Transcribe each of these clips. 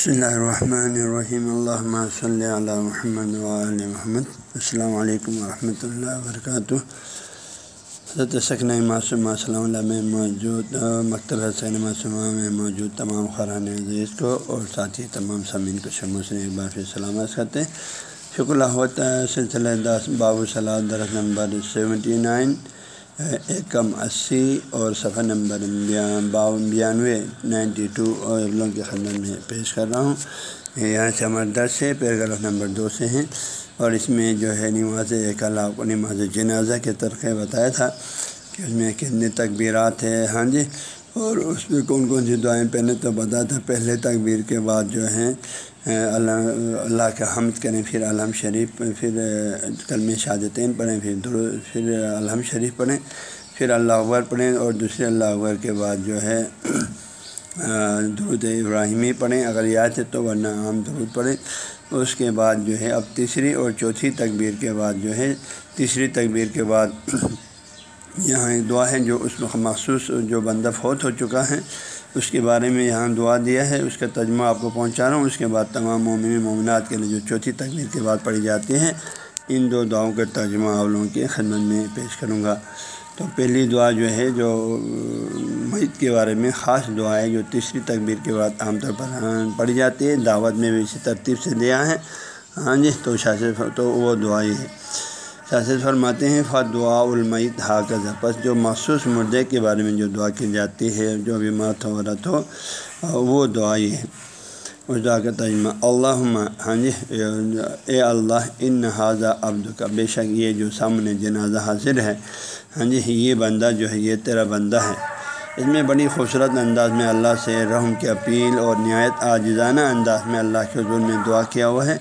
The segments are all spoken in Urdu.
بسم اللہ الرحمن الرحیم اللہ صلی علی محمد وعلی محمد السلام علیکم ورحمۃ اللہ وبرکاتہ حضرت سکن معصوم السلام علیہ میں موجود مکتبہ سین معصومہ میں موجود تمام خران عزیز کو اور ساتھی تمام سمین کو شمو سے ایک بار پھر سلامت کرتے ہیں شکر اللہ ہوتا ہے سلسلہ دس بابو صلاح درخت نمبر سیونٹی نائن ایک کم اسی اور صفحہ نمبر باون بیانوے، نائنٹی ٹو اور اگلوں کے خدمت میں پیش کر رہا ہوں۔ یہاں سے ہمارے دس سے پیراگراف نمبر دو سے ہیں۔ اور اس میں جو ہے، نماز ایک کو نماز جنازہ کے طرقے بتایا تھا کہ اس میں کتنے تکبیرات ہیں۔ ہاں جی اور اس میں کون کون سی دعائیں پہنے تو بتا تھا، پہلے تکبیر کے بعد جو ہیں اللہ اللہ کا حمد کریں، پھر الحم شریف، پھر کلم شہادتین پڑھیں، پھر در پھر الحم شریف پڑھیں، پھر اللہ اکبر پڑھیں، اور دوسرے اللہ اکبر کے بعد جو ہے درود ابراہیمی پڑھیں، اگر یاد ہے تو ورنہ عام درود پڑھیں۔ اس کے بعد جو ہے، اب تیسری اور چوتھی تکبیر کے بعد جو ہے، تیسری تکبیر کے بعد یہاں ایک دعا ہے جو اس مخصوص جو بندہ فوت ہو چکا ہے، اس کے بارے میں یہاں دعا دیا ہے، اس کا ترجمہ آپ کو پہنچا رہا ہوں۔ اس کے بعد تمام مومن مومنات کے لیے جو چوتھی تکبیر کے بعد پڑھی جاتی ہیں، ان دو دعاؤں کا ترجمہ آپ لوگوں کی خدمت میں پیش کروں گا۔ تو پہلی دعا جو ہے، جو میت کے بارے میں خاص دعا ہے، جو تیسری تکبیر کے بعد عام طور پر ہاں پڑھی جاتی ہے۔ دعوت میں بھی اسی ترتیب سے دیا ہے۔ ہاں جی تو شاست تو وہ دعا ہی ہے۔ شاست فرماتے ہیں فا دعا المیت حاکز پس جو مخصوص مردے کے بارے میں جو دعا کی جاتی ہے، جو بھی مات ہو رہا ہو، وہ دعا ہی ہے۔ اس دعا کا تجمہ اللہ ہاں جی اے اللہ، ان حاضہ عبد کا بے شک یہ جو سامنے جنازہ حاضر ہے ہاں جی یہ بندہ جو ہے، یہ تیرا بندہ ہے۔ اس میں بڑی خوبصورت انداز میں اللہ سے رحم کی اپیل اور نہایت عاجزانہ انداز میں اللہ کے حضور میں دعا کیا ہوا ہے۔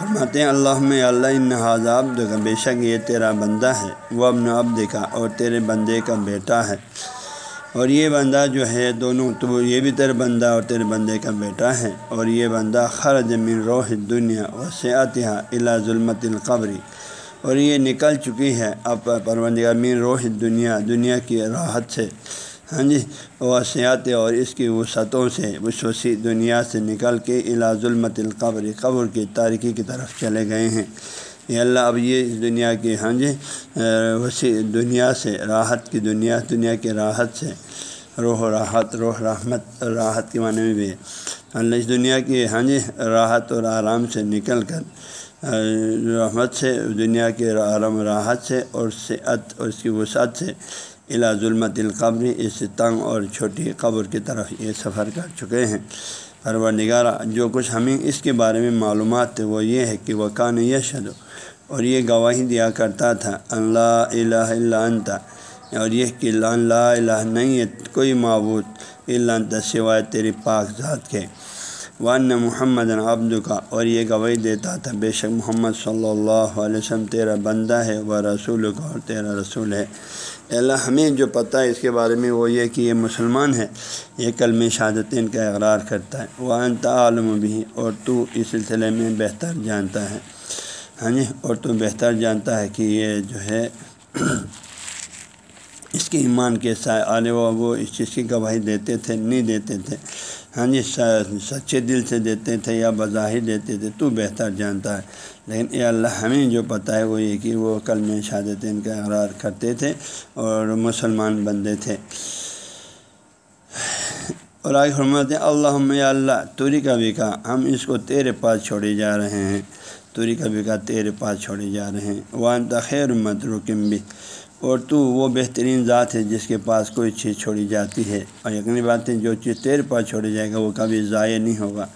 فرماتے ہیں، اللہ میں اللہ ان عبد کا بے شک یہ تیرا بندہ ہے، وہ ابن عبد کا اور تیرے بندے کا بیٹا ہے۔ اور یہ بندہ جو ہے، دونوں تو یہ بھی تیرے بندہ اور تیرے بندے کا بیٹا ہے۔ اور یہ بندہ خرج من روح دنیا و سیاتحا الا ظلمت القبری اور یہ نکل چکی ہے اب پروندگار مین روح دنیا دنیا کی راحت سے۔ ہاں جی وہ اور اس کی وسعتوں سے اس وسیع دنیا سے نکل کے الا ظلمت القبر، قبر کی تاریکی کی طرف چلے گئے ہیں۔ یہ اللہ، اب یہ اس دنیا کی ہاں جی وسیع دنیا سے، راحت کی دنیا دنیا کی راحت سے، روح راحت، روح رحمت، راحت کے معنی میں بھی ہے۔ ہاں اللہ، اس دنیا کی ہاں جی راحت اور آرام سے نکل کر، رحمت سے، دنیا کے آرام راحت سے اور صحت اور اس کی وسعت سے الا ظلمت القبر، اس تنگ اور چھوٹی قبر کی طرف یہ سفر کر چکے ہیں۔ پرور نگارہ جو کچھ ہمیں اس کے بارے میں معلومات تھے، وہ یہ ہے کہ وہ کان یشد اور یہ گواہی دیا کرتا تھا اللہ الہ الا انت، اور یہ کہ لا الہ نہیں ہے، کوئی معبود اللہ انت سوائے تیری پاک ذات کے۔ وان محمد عبد کا اور یہ گواہی دیتا تھا، بے شک محمد صلی اللہ علیہ وسلم تیرا بندہ ہے وہ رسول کا اور تیرا رسول ہے۔ اللہ، ہمیں جو پتہ ہے اس کے بارے میں وہ یہ کہ یہ مسلمان ہے، یہ کلم شہادتین کا اقرار کرتا ہے۔ وہ انت عالم بھی اور تو اس سلسلے میں بہتر جانتا ہے۔ ہاں جی اور تو بہتر جانتا ہے کہ یہ جو ہے اس کے ایمان کے سائے آلے وہ اس چیز کی گواہی دیتے تھے، نہیں دیتے تھے۔ ہاں جی سچے دل سے دیتے تھے یا بظاہر دیتے تھے، تو بہتر جانتا ہے۔ لیکن اے اللہ، ہمیں جو پتہ ہے وہ یہ کہ وہ کل میں شہادتین کا اقرار کرتے تھے اور مسلمان بندے تھے۔ اور آگے حرمت اللہ اللہ، توری کا بھی کہا ہم اس کو تیرے پاس چھوڑے جا رہے ہیں۔ توری کا بھی کہا تیرے پاس چھوڑے جا رہے ہیں۔ وہاں تخیر مت رکم بھی اور تو وہ بہترین ذات ہے جس کے پاس کوئی چیز چھوڑی جاتی ہے۔ اور یقینی بات ہے جو چیز تیرے پاس چھوڑی جائے گا وہ کبھی ضائع نہیں ہوگا۔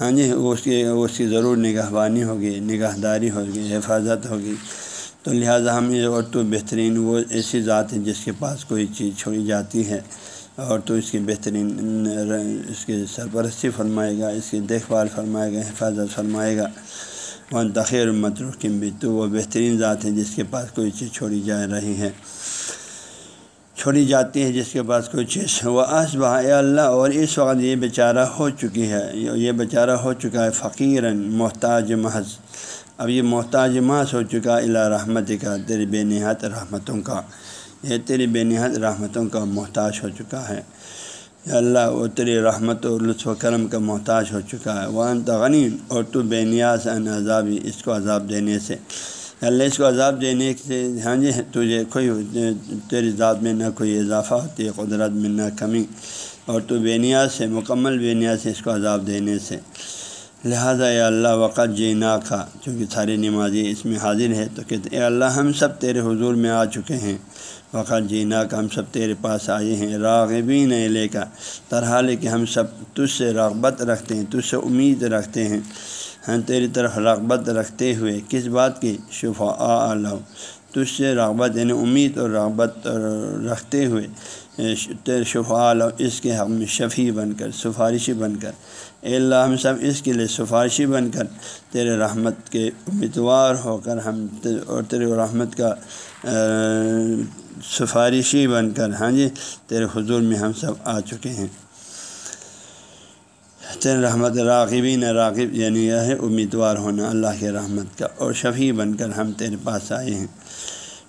ہاں جی وہ اس کی اس کی ضرور نگہبانی ہوگی نگاہ داری ہوگی، حفاظت ہوگی۔ تو لہٰذا ہم اور تو بہترین وہ ایسی ذات ہے جس کے پاس کوئی چیز چھوڑی جاتی ہے۔ اور تو اس کی بہترین اس کی سرپرستی فرمائے گا، اس کی دیکھ بھال فرمائے گا، حفاظت فرمائے گا۔ وہ تخیر بھی تو وہ بہترین ذات ہے جس کے پاس کوئی چیز چھوڑی جا رہی ہے چھوڑی جاتی ہے جس کے پاس کوئی چیز۔ وہ آس بہ اللہ، اور اس وقت یہ بیچارہ ہو چکی ہے۔ یہ بیچارہ ہو چکا ہے فقیراً، محتاج محض۔ اب یہ محتاج محض ہو چکا اللہ رحمت کا تیری بے نہایت رحمتوں کا۔ یہ تیری بے نہایت رحمتوں کا محتاج ہو چکا ہے۔ اللہ وہ تری رحمت و لطف و کرم کا محتاج ہو چکا ہے۔ وان تغنی اور تو بے نیاز ان عذابی، اس کو عذاب دینے سے۔ اللہ، اس کو عذاب دینے سے ہاں جی تجھے کوئی، تیری ذات میں نہ کوئی اضافہ ہوتی ہے قدرت میں نہ کمی۔ اور تو بے نیاز سے، مکمل بے نیاز سے اس کو عذاب دینے سے۔ لہٰذا اے اللہ وقت جی نہ کھا چونکہ ساری نمازی اس میں حاضر ہے تو کہتے اے اللہ ہم سب تیرے حضور میں آ چکے ہیں۔ وقت جی نہ کا ہم سب تیرے پاس آئے ہیں، راغبین لے کا طرح لے کہ ہم سب تجھ سے رغبت رکھتے ہیں، تجھ سے امید رکھتے ہیں۔ ہم تیری طرف رغبت رکھتے ہوئے کس بات کی؟ شفا اللہ تجھ سے رغبت یعنی امید اور رغبت رکھتے ہوئے تیر شفا اس کے حق میں شفیع بن کر، سفارشی بن کر۔ اے اللہ، ہم سب اس کے لیے سفارشی بن کر تیرے رحمت کے امیدوار ہو کر ہم اور تیرے رحمت کا سفارشی بن کر ہاں جی تیرے حضور میں ہم سب آ چکے ہیں۔ تیرے رحمت راغبین، راغب یعنی یہ ہے، امیدوار ہونا، اللہ کے رحمت کا، اور شفیع بن کر ہم تیرے پاس آئے ہیں۔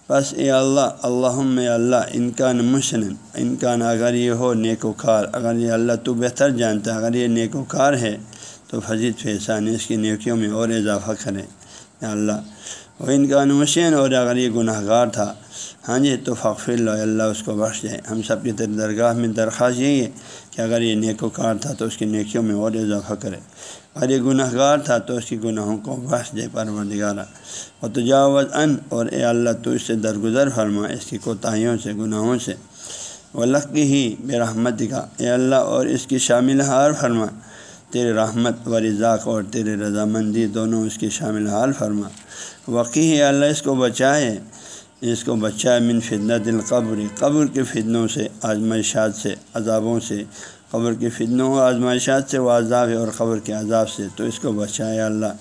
بس اے اللہ اللہ اللہ انکان مشن انکان اگر یہ ہو نیک و کار اگر یہ اللہ تو بہتر جانتا ہے، اگر یہ نیک و کار ہے تو فضیت فیصان اس کی نیکیوں میں اور اضافہ کرے اللہ، وہ انکان نمشن اور اگر یہ گناہ گار تھا ہاں جی تو فخر اللہ اللہ اس کو بخش جائے ہم سب کی درگاہ میں درخواست یہی ہے کہ اگر یہ نیک و کار تھا تو اس کی نیکیوں میں اور اضافہ کرے۔ اگر یہ گناہ گار تھا تو اس کی گناہوں کو بخش دے پروردگارہ۔ و تجاوز ان اور اے اللہ تو اس سے درگزر فرما، اس کی کوتاہیوں سے، گناہوں سے۔ و کی ہی بے رحمت کا اے اللہ اور اس کی شامل حال فرما۔ تیرے رحمت و رضاق اور تیرے رضامندی دونوں اس کی شامل حال فرما۔ وقی ہی اللہ اس کو بچائے۔ اس کو بچائے من فدنت القبر قبر۔ قبر کے فدنوں سے، آزمائشات سے، عذابوں سے۔ قبر کے فدنوں و آزمائشات سے، وہ عذاب ہے اور قبر کے عذاب سے۔ تو اس کو بچائے اللہ،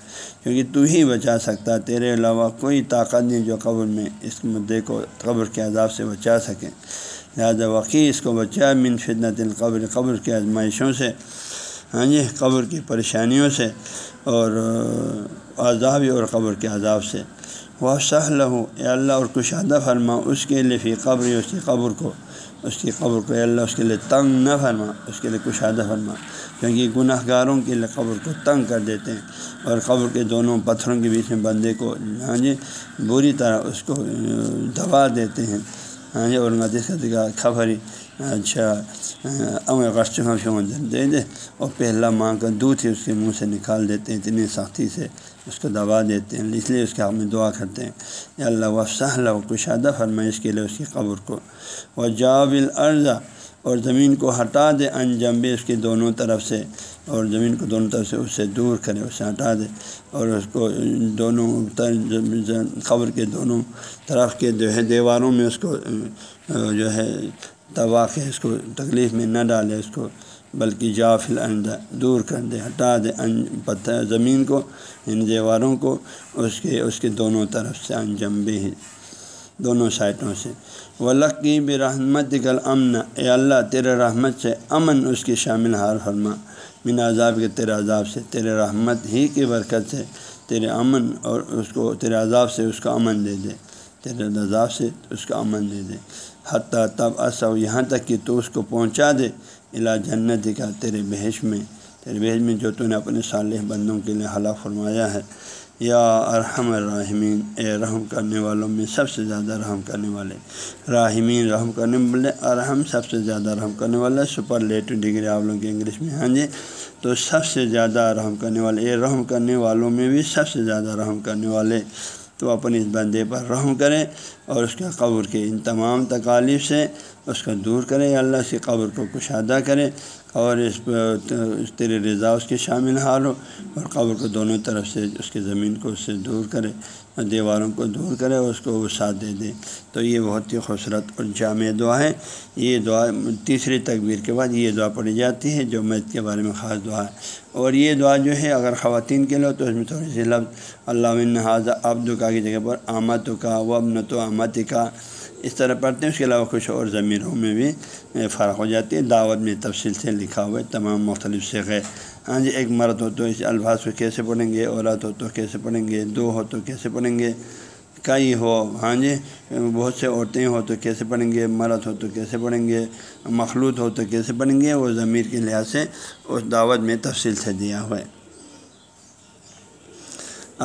کیونکہ تو ہی بچا سکتا، تیرے علاوہ کوئی طاقت نہیں جو قبر میں اس مدعے کو قبر کے عذاب سے بچا سکیں لہٰذا وقی، اس کو بچا من فدنت القبر قبر۔ کے آزمائشوں سے ہاں جی قبر کی پریشانیوں سے اور عذاب اور قبر کے عذاب سے۔ وہ سہل ہو اے اللہ، اور کشادہ فرما، اس کے لیے فی قبر اس کی قبر کو۔ اس کی قبر کو اللہ، اس کے لیے تنگ نہ فرما۔ اس کے لیے کشادہ فرما۔ کیونکہ گناہ گاروں کے لیے قبر کو تنگ کر دیتے ہیں۔ اور قبر کے دونوں پتھروں کے بیچ میں بندے کو ہاں جی بری طرح اس کو دبا دیتے ہیں۔ ہاں جی اور نتیج کا خبر اچھا دے دے اور پہلا ماں کا دودھ ہی اس کے منہ سے نکال دیتے ہیں، اتنی سختی سے اس کو دبا دیتے ہیں۔ اس لیے اس کے حق میں دعا کرتے ہیں۔ یا اللہ وفص و کشادہ فرمائے اس کے لیے اس کی قبر کو۔ وہ جاب العرضہ اور زمین کو ہٹا دے انجم بھی اس کی دونوں طرف سے۔ اور زمین کو دونوں طرف سے اس سے دور کرے اس سے ہٹا دے۔ اور اس کو دونوں قبر کے دونوں طرف کے جو ہے دیواروں میں اس کو جو ہے تباہ کے اس کو تکلیف میں نہ ڈالے، اس کو بلکہ جافل اندہ دور کر دے، ہٹا دے پتھر زمین کو، ان دیواروں کو، اس کے اس کے دونوں طرف سے انجم بھی دونوں سائٹوں سے۔ ولقی بے رحمت گل امن اے اللہ تیرے رحمت سے امن اس کی شامل ہار فرما۔ من عذاب کے تیرے عذاب سے، تیرے رحمت ہی کی برکت سے، تیرے امن اور اس کو، تیرے عذاب سے اس کا امن دے دے۔ تیرے عذاب سے اس کا امن دے دے۔ حتیٰ تب اصو یہاں تک کہ تو اس کو پہنچا دے الا جنت کا تیرے بحث میں۔ تیرے بحث میں جو تو نے اپنے صالح بندوں کے لیے حلا فرمایا ہے۔ یا ارحم الرحمین اے رحم کرنے والوں میں سب سے زیادہ رحم کرنے والے۔ راہمین رحم کرنے والے، ارحم سب سے زیادہ رحم کرنے والے۔ سپر لیٹو ڈگری آپ لوگوں کے انگلش میں ہاں جی۔ تو سب سے زیادہ رحم کرنے والے، اے رحم کرنے والوں میں بھی سب سے زیادہ رحم کرنے والے۔ تو اپنے اس بندے پر رحم کریں۔ اور اس کے قبر کے ان تمام تکالیف سے اس کو دور کرے اللہ سے قبر کو کشادہ کرے اور اس تیرے رضا اس کے شامل حال ہو اور قبر کو دونوں طرف سے، اس کی زمین کو اس سے دور کرے دیواروں کو دور کرے اور اس کو وہ دے دے تو یہ بہت ہی خوبصورت اور جامع دعا ہے۔ یہ دعا تیسری تکبیر کے بعد یہ دعا پڑھی جاتی ہے، جو میت کے بارے میں خاص دعا ہے۔ اور یہ دعا جو ہے، اگر خواتین کے لو تو اس میں تھوڑی سی لفظ اللہ حاضہ ابد کا کی جگہ پر آمد کا وبن تو آمد کا اس طرح پڑھتے ہیں، اس کے علاوہ کچھ اور ضمیروں میں بھی فرق ہو جاتی ہے۔ دعوت میں تفصیل سے لکھا ہوا ہے، تمام مختلف سیکھے ہاں جی ایک مرد ہو تو اس الفاظ کو کیسے پڑھیں گے؟ عورت ہو تو کیسے پڑھیں گے؟ دو ہو تو کیسے پڑھیں گے؟ کئی ہو ہاں جی بہت سے عورتیں ہو تو کیسے پڑھیں گے؟ مرد ہو تو کیسے پڑھیں گے؟ مخلوط ہو تو کیسے پڑھیں گے؟ وہ ضمیر کے لحاظ سے اس دعوت میں تفصیل سے دیا ہوا ہے۔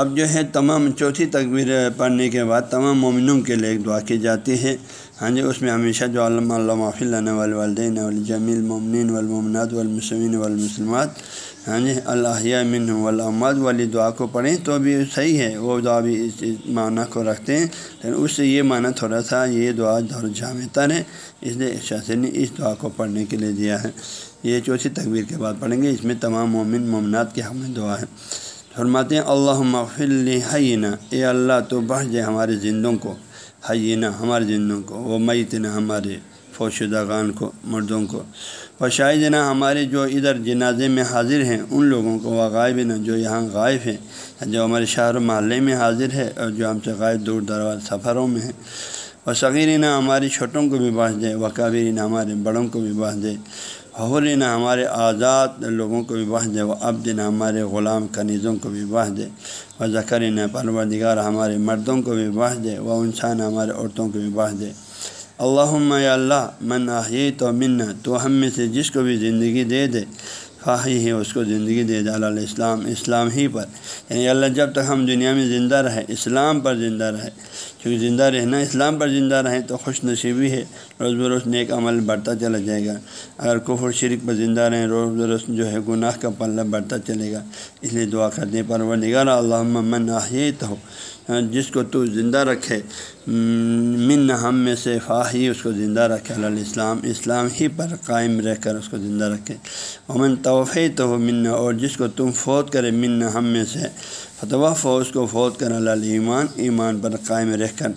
اب جو ہے تمام چوتھی تقبیر پڑھنے کے بعد تمام مومنوں کے لیے ایک دعا کی جاتی ہے۔ ہاں جی اس میں ہمیشہ جو علامہ اللہ اللہ والدین والجمیل مومنین والمومنات والمسلمین والمسلمات ہاں جی اللہ من علامات والی دعا کو پڑھیں تو بھی صحیح ہے۔ وہ دعا بھی اس معنی کو رکھتے ہیں۔ لیکن اس سے یہ معنی تھوڑا سا یہ دعا دور جامع تر ہے۔ اس لیے شاثر نے اس دعا کو پڑھنے کے لیے دیا ہے۔ یہ چوتھی تقبیر کے بعد پڑھیں گے۔ اس میں تمام مومن، مومنات کے ہمیں دعا ہے۔ فرماتے ہیں اللہ مغفل حینہ اے اللہ، تو بڑھ جائے ہمارے زندوں کو حینہ ہمارے زندوں کو، وہ میتنا ہمارے فوشدگان کو، مردوں کو۔ و شاہد ہمارے جو ادھر جنازے میں حاضر ہیں، ان لوگوں کو، وہ غائب نہ جو یہاں غائب ہیں، جو ہمارے شہر و محلے میں حاضر ہے اور جو ہم سے غائب دور دراز سفروں میں ہیں۔ وہ صغیر ہماری چھوٹوں کو بھی بانس دے و کابرین ہمارے بڑوں کو بھی بانس دے۔ حورین ہمارے آزاد لوگوں کو بھی بانس دے، وہ اب دن ہمارے غلام کنیزوں کو بھی بانس دے۔ و ذکرین پروردگار ہمارے مردوں کو بھی بانس دے، وہ انسان ہمارے عورتوں کو بھی بانس دے۔ اللہ اللہ، من آئی تو من تو ہم میں سے جس کو بھی زندگی دے دے۔ خواہی ہے اس کو زندگی دے دے اللہ اسلام اسلام ہی پر۔ یعنی اللہ جب تک ہم دنیا میں زندہ رہے، اسلام پر زندہ رہے۔ کیونکہ زندہ رہنا اسلام پر زندہ رہیں تو خوش نصیبی ہے، روز بروز نیک عمل بڑھتا چلا جائے گا۔ اگر کفر شرک پر زندہ رہیں، روز بروز جو ہے گناہ کا پلہ بڑھتا چلے گا۔ اس لیے دعا کرنے پر وہ نگارا اللہ من آہیت ہو جس کو تو زندہ رکھے۔ من ہم میں سے فاہی اس کو زندہ رکھے، اللہ اسلام اسلام ہی پر قائم رہ کر اس کو زندہ رکھے۔ امن توفی تو ہو من اور جس کو تم فوت کرے، من ہم میں سے فتوا فوج کو فوت کر اللہ ایمان ایمان پر قائم رہ کر۔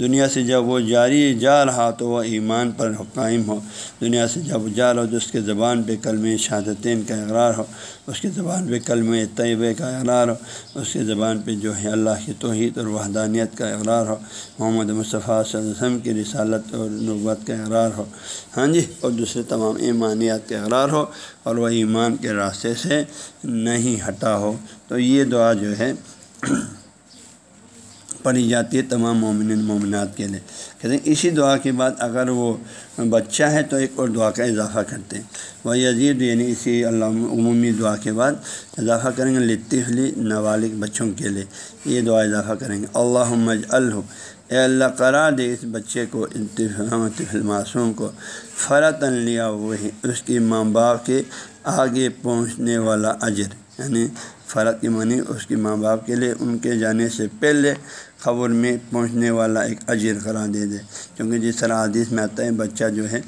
دنیا سے جب وہ جاری جا رہا تو وہ ایمان پر قائم ہو۔ دنیا سے جب جا رہا ہو تو اس کے زبان پہ کلم شہادتین کا اقرار ہو۔ اس کے زبان پہ کلم طیبے کا اقرار ہو۔ اس کے زبان پہ جو ہے اللہ کی توحید اور وحدانیت کا اقرار ہو۔ محمد مصطفیٰ صلی اللہ علیہ وسلم کی رسالت اور نوبت کا اقرار ہو۔ ہاں جی اور دوسرے تمام ایمانیات کا اقرار ہو اور وہ ایمان کے راستے سے نہیں ہٹا ہو۔ تو یہ دعا جو ہے پڑھی جاتی ہے تمام مومن مومنات کے لیے۔ کہتے ہیں، اسی دعا کے بعد اگر وہ بچہ ہے تو ایک اور دعا کا اضافہ کرتے ہیں۔ وہ عزیز یعنی اسی اللہ عمومی دعا کے بعد اضافہ کریں گے لطفلی نوالک بچوں کے لیے۔ یہ دعا اضافہ کریں گے۔ اللہ مج اے اللہ قرار دے اس بچے کو طفل معصوم کو فرتن لیا وہی اس کی ماں باپ کے آگے پہنچنے والا اجر۔ یعنی فرق کی معنی اس کی ماں باپ کے لیے، ان کے جانے سے پہلے خبر میں پہنچنے والا ایک اجر قرار دے دے۔ کیونکہ جس طرح حدیث میں آتا ہے، بچہ جو ہے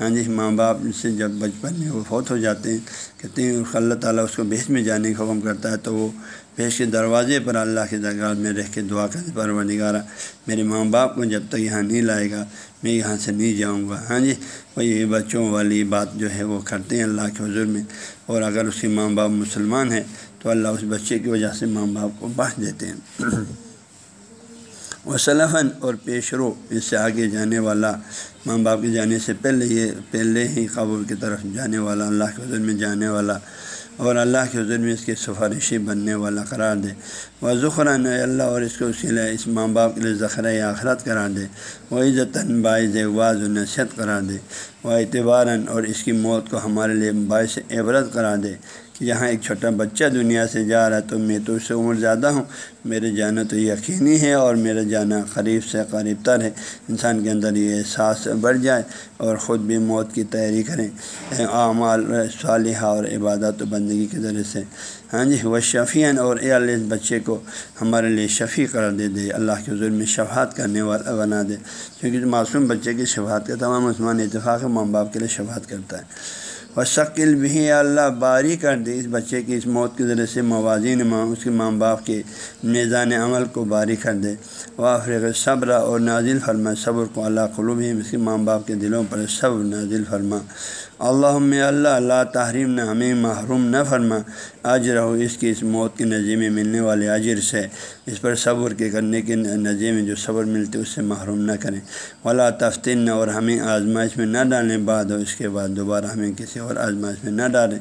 ہاں جی ماں باپ سے جب بچپن میں وہ فوت ہو جاتے ہیں، کہتے ہیں اللہ تعالیٰ اس کو بھیج میں جانے کا حکم کرتا ہے، تو وہ بھیج کے دروازے پر اللہ کے درگاہ میں رہ کے دعا کرنے پر وہ نگارا میرے ماں باپ کو جب تک یہاں نہیں لائے گا میں یہاں سے نہیں جاؤں گا۔ ہاں جی وہی بچوں والی بات جو ہے وہ کرتے ہیں اللہ کے حضور میں۔ اور اگر اس کے ماں باپ مسلمان ہیں تو اللہ اس بچے کی وجہ سے ماں باپ کو بانٹ دیتے ہیں۔ وصلفاً اور پیش رو، اس سے آگے جانے والا، ماں باپ کے جانے سے پہلے یہ، پہلے ہی قبول کی طرف جانے والا، اللہ کے حضور میں جانے والا۔ اور اللہ کے حضور میں اس کی سفارشی بننے والا قرار دے۔ وہ ذخراً اللہ اور اس کو اس کے لیے، اس ماں باپ کے لیے ذخرۂ آخرت قرار دے۔ وہ عزت باعث واض و نصیحت قرار دے۔ وہ اعتباراً اور اس کی موت کو ہمارے لیے باعث عبرت قرار دے۔ کہ یہاں ایک چھوٹا بچہ دنیا سے جا رہا ہے، تو میں تو اس سے عمر زیادہ ہوں۔ میرے جانا تو یقینی ہے اور میرا جانا قریب سے قریب تر ہے۔ انسان کے اندر یہ احساس بڑھ جائے اور خود بھی موت کی تیاری کریں۔ اعمال صالحہ اور عبادت و بندگی کے ذریعے سے۔ ہاں جی وہ شفیعن اور اے اللہ اس بچے کو ہمارے لیے شفیع قرار دے دے۔ اللہ کے حضور میں شفاعت کرنے والا بنا دے۔ کیونکہ معصوم بچے کی شفاعت کا تمام عثمان اتفاق ماں باپ کے لیے شفاعت کرتا ہے۔ اور شکل بھی اللہ باری کر دے اس بچے کی، اس موت کے ذریعے سے موازین ماں، اس کے ماں باپ کے میزان عمل کو باری کر دے۔ وافرغ صبر اور نازل فرما، صبر کو اللہ قلوب ہی اس کے ماں باپ کے دلوں پر صبر نازل فرما۔ اللہ اللہ اللہ تحریم نہ، ہمیں محروم نہ فرما۔ اجر ہو اس کی، اس موت کے نظر میں ملنے والے اجر سے۔ اس پر صبر کے کرنے کے نظر میں جو صبر ملتے، اس سے محروم نہ کریں۔ ولا تفتن، اور ہمیں آزمائش میں نہ ڈالیں۔ بعد ہو اس کے بعد دوبارہ ہمیں کسی اور آزمائش میں نہ ڈالیں۔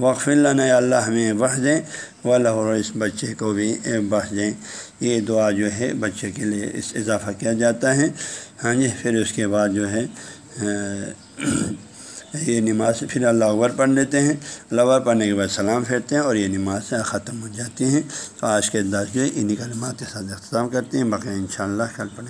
وقف اللہ نہ اللہ، ہمیں بخش دیں۔ و اس بچے کو بھی بخش دیں۔ یہ دعا جو ہے، بچے کے لیے اس اضافہ کیا جاتا ہے۔ ہاں جی پھر اس کے بعد جو ہے یہ نماز پھر اللہ اکبر پڑھ لیتے ہیں۔ اللہ اکبر پڑھنے کے بعد سلام پھیرتے ہیں اور یہ نماز ختم ہو جاتی ہیں۔ تو آج کے دس جو ہے انہیں کلمات کے ساتھ اختتام کرتے ہیں۔ باقی ان شاء اللہ کل پڑھیں۔